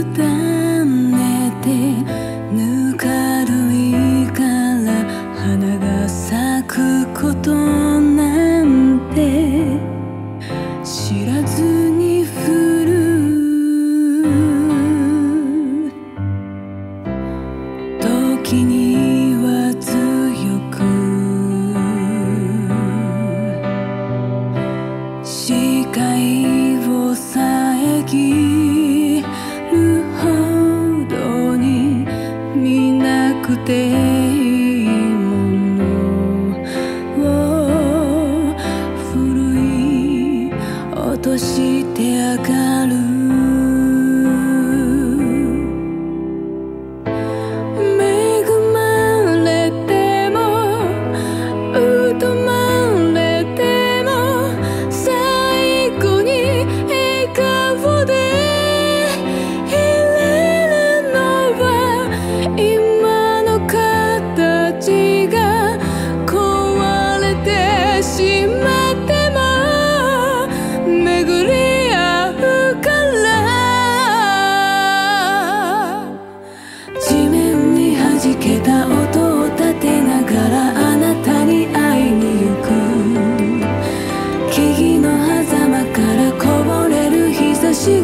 tudo tão écouter.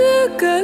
つか